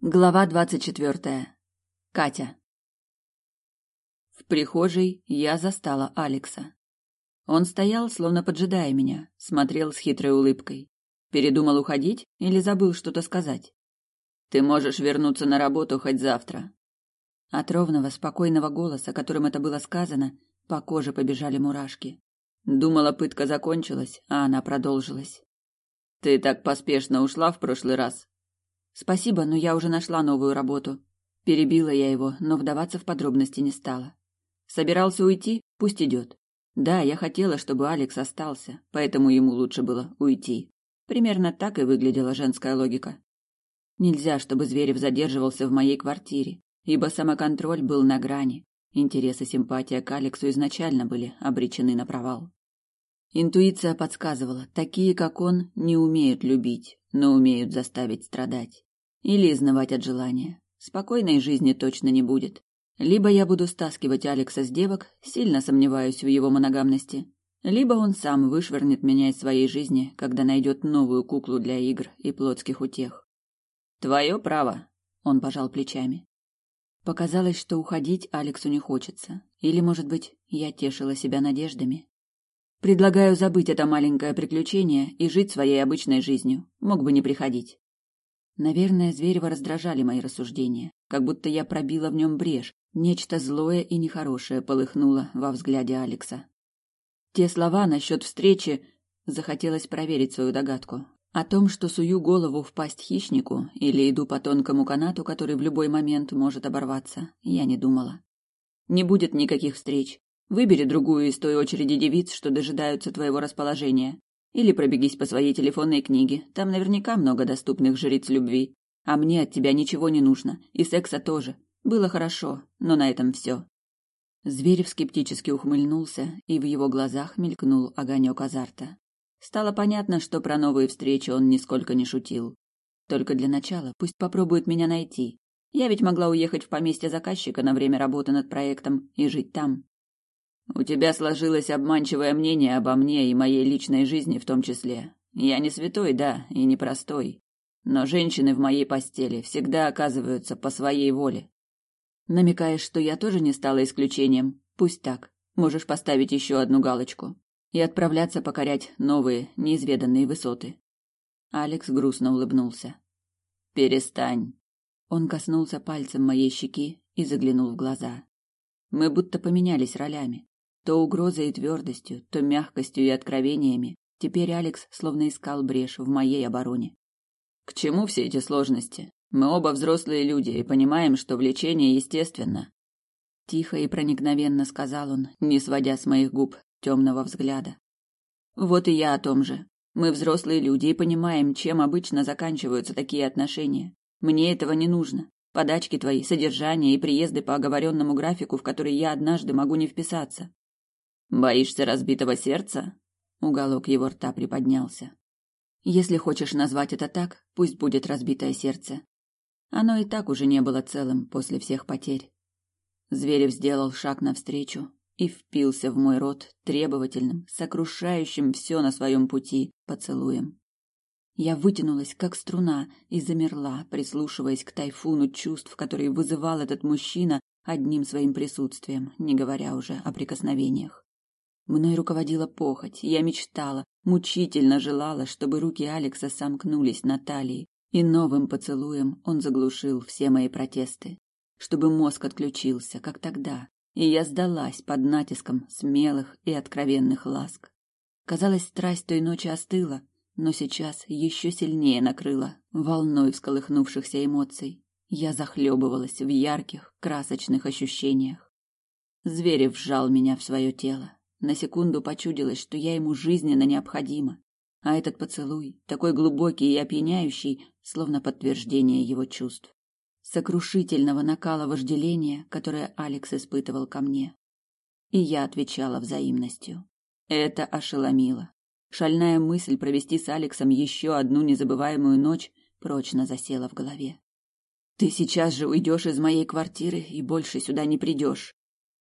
Глава двадцать четвертая. Катя. В прихожей я застала Алекса. Он стоял, словно поджидая меня, смотрел с хитрой улыбкой. Передумал уходить или забыл что-то сказать? Ты можешь вернуться на работу хоть завтра. От ровного, спокойного голоса, которым это было сказано, по коже побежали мурашки. Думала, пытка закончилась, а она продолжилась. Ты так поспешно ушла в прошлый раз, Спасибо, но я уже нашла новую работу. Перебила я его, но вдаваться в подробности не стала. Собирался уйти, пусть идет. Да, я хотела, чтобы Алекс остался, поэтому ему лучше было уйти. Примерно так и выглядела женская логика. Нельзя, чтобы Зверев задерживался в моей квартире, ибо самоконтроль был на грани. Интерес и симпатия к Алексу изначально были обречены на провал. Интуиция подсказывала, такие, как он, не умеют любить, но умеют заставить страдать. Или изнывать от желания. Спокойной жизни точно не будет. Либо я буду стаскивать Алекса с девок, сильно сомневаюсь в его моногамности, либо он сам вышвырнет меня из своей жизни, когда найдет новую куклу для игр и плотских утех. Твое право, он пожал плечами. Показалось, что уходить Алексу не хочется. Или, может быть, я тешила себя надеждами. Предлагаю забыть это маленькое приключение и жить своей обычной жизнью. Мог бы не приходить. Наверное, Зверева раздражали мои рассуждения, как будто я пробила в нем брешь, нечто злое и нехорошее полыхнуло во взгляде Алекса. Те слова насчет встречи захотелось проверить свою догадку. О том, что сую голову в пасть хищнику или иду по тонкому канату, который в любой момент может оборваться, я не думала. Не будет никаких встреч. Выбери другую из той очереди девиц, что дожидаются твоего расположения. Или пробегись по своей телефонной книге, там наверняка много доступных жриц любви. А мне от тебя ничего не нужно, и секса тоже. Было хорошо, но на этом все. Зверев скептически ухмыльнулся, и в его глазах мелькнул огонек азарта. Стало понятно, что про новые встречи он нисколько не шутил. Только для начала пусть попробует меня найти. Я ведь могла уехать в поместье заказчика на время работы над проектом и жить там. У тебя сложилось обманчивое мнение обо мне и моей личной жизни в том числе. Я не святой, да, и не простой. Но женщины в моей постели всегда оказываются по своей воле. Намекаешь, что я тоже не стала исключением? Пусть так. Можешь поставить еще одну галочку и отправляться покорять новые, неизведанные высоты. Алекс грустно улыбнулся. Перестань. Он коснулся пальцем моей щеки и заглянул в глаза. Мы будто поменялись ролями. То угрозой и твердостью, то мягкостью и откровениями. Теперь Алекс словно искал брешь в моей обороне. К чему все эти сложности? Мы оба взрослые люди и понимаем, что влечение естественно. Тихо и проникновенно сказал он, не сводя с моих губ темного взгляда. Вот и я о том же. Мы взрослые люди и понимаем, чем обычно заканчиваются такие отношения. Мне этого не нужно. Подачки твои, содержание и приезды по оговоренному графику, в который я однажды могу не вписаться. Боишься разбитого сердца? Уголок его рта приподнялся. Если хочешь назвать это так, пусть будет разбитое сердце. Оно и так уже не было целым после всех потерь. Зверев сделал шаг навстречу и впился в мой рот требовательным, сокрушающим все на своем пути поцелуем. Я вытянулась, как струна, и замерла, прислушиваясь к тайфуну чувств, которые вызывал этот мужчина одним своим присутствием, не говоря уже о прикосновениях. Мной руководила похоть, я мечтала, мучительно желала, чтобы руки Алекса сомкнулись на талии, и новым поцелуем он заглушил все мои протесты. Чтобы мозг отключился, как тогда, и я сдалась под натиском смелых и откровенных ласк. Казалось, страсть той ночи остыла, но сейчас еще сильнее накрыла волной всколыхнувшихся эмоций. Я захлебывалась в ярких, красочных ощущениях. Зверев вжал меня в свое тело. На секунду почудилось, что я ему жизненно необходима, а этот поцелуй, такой глубокий и опьяняющий, словно подтверждение его чувств. Сокрушительного накала вожделения, которое Алекс испытывал ко мне. И я отвечала взаимностью. Это ошеломило. Шальная мысль провести с Алексом еще одну незабываемую ночь прочно засела в голове. «Ты сейчас же уйдешь из моей квартиры и больше сюда не придешь»,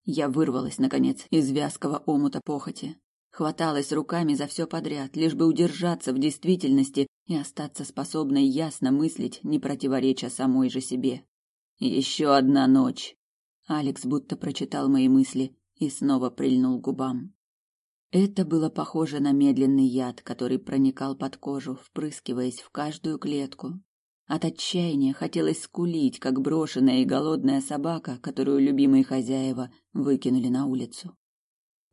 я вырвалась, наконец, из вязкого омута похоти. Хваталась руками за все подряд, лишь бы удержаться в действительности и остаться способной ясно мыслить, не противореча самой же себе. Еще одна ночь. Алекс будто прочитал мои мысли и снова прильнул губам. Это было похоже на медленный яд, который проникал под кожу, впрыскиваясь в каждую клетку. От отчаяния хотелось скулить, как брошенная и голодная собака, которую любимые хозяева выкинули на улицу.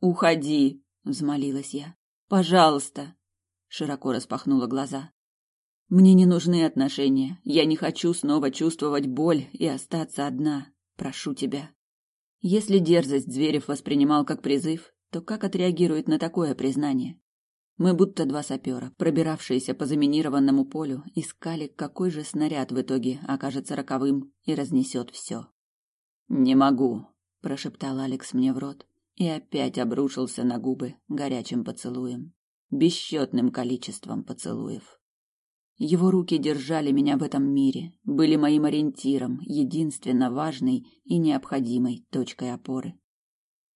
«Уходи!» — взмолилась я. «Пожалуйста!» — широко распахнула глаза. «Мне не нужны отношения. Я не хочу снова чувствовать боль и остаться одна. Прошу тебя». Если дерзость Зверев воспринимал как призыв, то как отреагирует на такое признание? Мы будто два сапера, пробиравшиеся по заминированному полю, искали, какой же снаряд в итоге окажется роковым и разнесет все. «Не могу», — прошептал Алекс мне в рот и опять обрушился на губы горячим поцелуем. Бесчетным количеством поцелуев. Его руки держали меня в этом мире, были моим ориентиром, единственно важной и необходимой точкой опоры.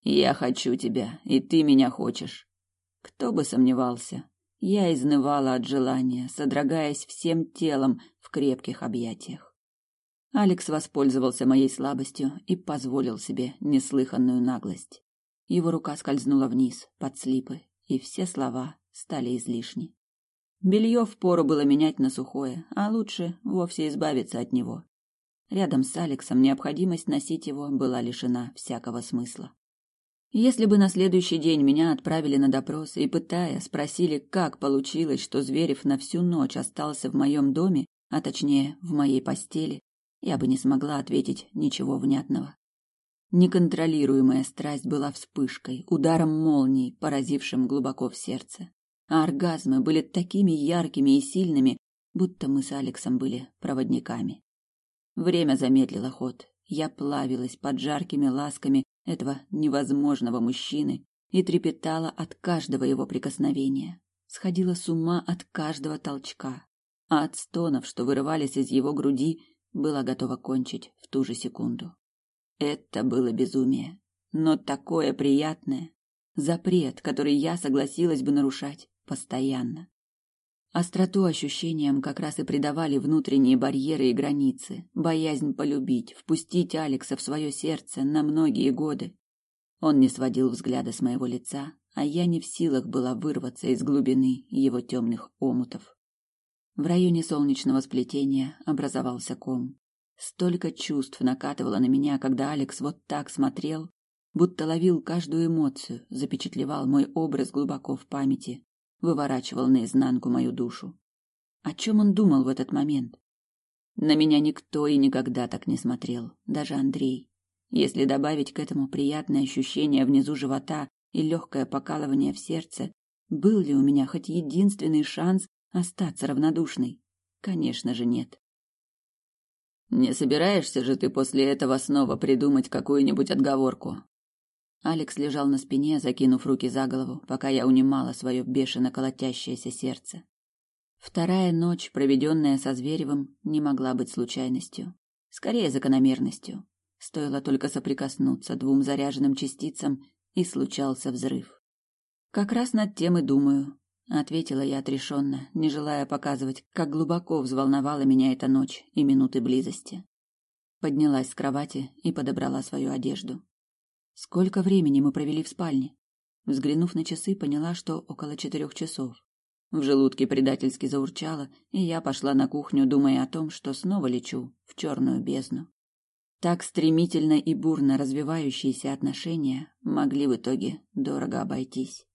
Я хочу тебя, и ты меня хочешь. Кто бы сомневался. Я изнывала от желания, содрогаясь всем телом в крепких объятиях. Алекс воспользовался моей слабостью и позволил себе неслыханную наглость. Его рука скользнула вниз, под слипы, и все слова стали излишни. Белье впору было менять на сухое, а лучше вовсе избавиться от него. Рядом с Алексом необходимость носить его была лишена всякого смысла. Если бы на следующий день меня отправили на допрос и, пытая, спросили, как получилось, что Зверев на всю ночь остался в моем доме, а точнее в моей постели, я бы не смогла ответить ничего внятного. Неконтролируемая страсть была вспышкой, ударом молнии, поразившим глубоко в сердце. А оргазмы были такими яркими и сильными, будто мы с Алексом были проводниками. Время замедлило ход. Я плавилась под жаркими ласками этого невозможного мужчины и трепетала от каждого его прикосновения, сходила с ума от каждого толчка, а от стонов, что вырывались из его груди, была готова кончить в ту же секунду. Это было безумие, но такое приятное, запрет, который я согласилась бы нарушать постоянно. Остроту ощущениям как раз и придавали внутренние барьеры и границы, боязнь полюбить, впустить Алекса в свое сердце на многие годы. Он не сводил взгляда с моего лица, а я не в силах была вырваться из глубины его темных омутов. В районе солнечного сплетения образовался ком. Столько чувств накатывало на меня, когда Алекс вот так смотрел, будто ловил каждую эмоцию, запечатлевал мой образ глубоко в памяти, выворачивал наизнанку мою душу. О чем он думал в этот момент? На меня никто и никогда так не смотрел, даже Андрей. Если добавить к этому приятное ощущение внизу живота и легкое покалывание в сердце, был ли у меня хоть единственный шанс остаться равнодушной? Конечно же нет. Не собираешься же ты после этого снова придумать какую-нибудь отговорку? Алекс лежал на спине, закинув руки за голову, пока я унимала свое бешено колотящееся сердце. Вторая ночь, проведенная со Зверевым, не могла быть случайностью, скорее закономерностью. Стоило только соприкоснуться двум заряженным частицам, и случался взрыв. Как раз над тем и думаю, ответила я отрешенно, не желая показывать, как глубоко взволновала меня эта ночь и минуты близости. Поднялась с кровати и подобрала свою одежду. Сколько времени мы провели в спальне? Взглянув на часы, поняла, что около четырех часов. В желудке предательски заурчало, и я пошла на кухню, думая о том, что снова лечу в черную бездну. Так стремительно и бурно развивающиеся отношения могли в итоге дорого обойтись.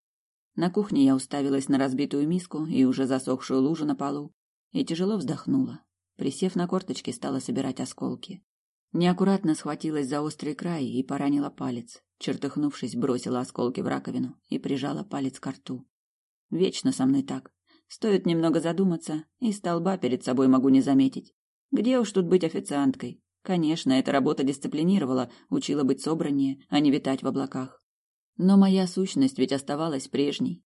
На кухне я уставилась на разбитую миску и уже засохшую лужу на полу и тяжело вздохнула. Присев на корточки, стала собирать осколки. Неаккуратно схватилась за острый край и поранила палец. Чертыхнувшись, бросила осколки в раковину и прижала палец к рту. Вечно со мной так. Стоит немного задуматься, и столба перед собой могу не заметить. Где уж тут быть официанткой? Конечно, эта работа дисциплинировала, учила быть собраннее, а не витать в облаках. Но моя сущность ведь оставалась прежней.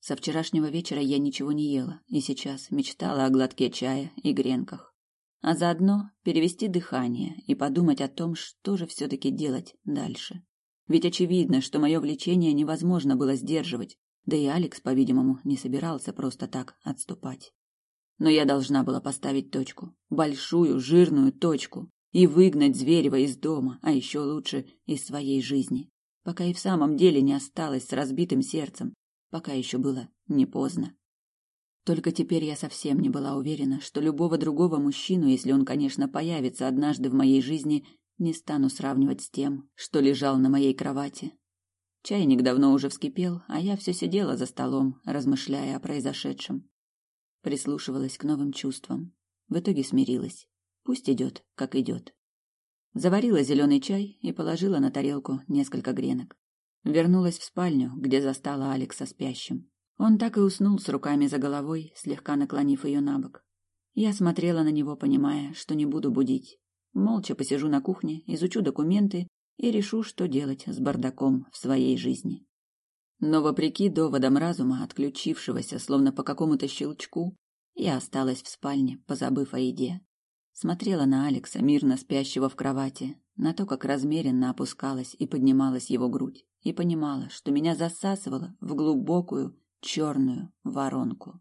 Со вчерашнего вечера я ничего не ела, и сейчас мечтала о глотке чая и гренках а заодно перевести дыхание и подумать о том, что же все-таки делать дальше. Ведь очевидно, что мое влечение невозможно было сдерживать. Да и Алекс, по-видимому, не собирался просто так отступать. Но я должна была поставить точку, большую, жирную точку, и выгнать Зверева из дома, а еще лучше из своей жизни, пока и в самом деле не осталась с разбитым сердцем, пока еще было не поздно. Только теперь я совсем не была уверена, что любого другого мужчину, если он, конечно, появится однажды в моей жизни, не стану сравнивать с тем, что лежал на моей кровати. Чайник давно уже вскипел, а я все сидела за столом, размышляя о произошедшем. Прислушивалась к новым чувствам. В итоге смирилась. Пусть идет, как идет. Заварила зеленый чай и положила на тарелку несколько гренок. Вернулась в спальню, где застала Алекса спящим. Он так и уснул с руками за головой, слегка наклонив ее на бок. Я смотрела на него, понимая, что не буду будить. Молча посижу на кухне, изучу документы и решу, что делать с бардаком в своей жизни. Но вопреки доводам разума, отключившегося словно по какому-то щелчку, я осталась в спальне, позабыв о еде. Смотрела на Алекса, мирно спящего в кровати, на то, как размеренно опускалась и поднималась его грудь, и понимала, что меня засасывало в глубокую, черную воронку.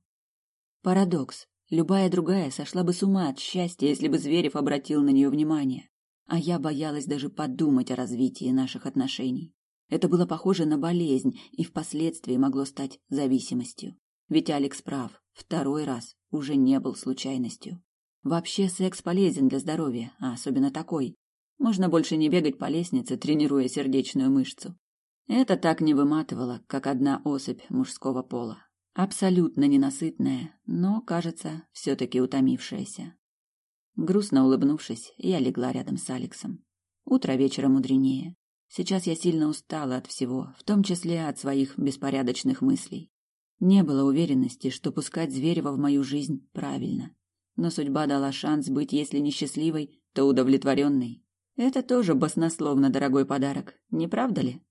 Парадокс. Любая другая сошла бы с ума от счастья, если бы Зверев обратил на нее внимание. А я боялась даже подумать о развитии наших отношений. Это было похоже на болезнь и впоследствии могло стать зависимостью. Ведь Алекс прав, второй раз уже не был случайностью. Вообще секс полезен для здоровья, а особенно такой. Можно больше не бегать по лестнице, тренируя сердечную мышцу. Это так не выматывало, как одна особь мужского пола. Абсолютно ненасытная, но, кажется, все-таки утомившаяся. Грустно улыбнувшись, я легла рядом с Алексом. Утро вечера мудренее. Сейчас я сильно устала от всего, в том числе от своих беспорядочных мыслей. Не было уверенности, что пускать Зверева в мою жизнь правильно. Но судьба дала шанс быть, если не счастливой, то удовлетворенной. Это тоже баснословно дорогой подарок, не правда ли?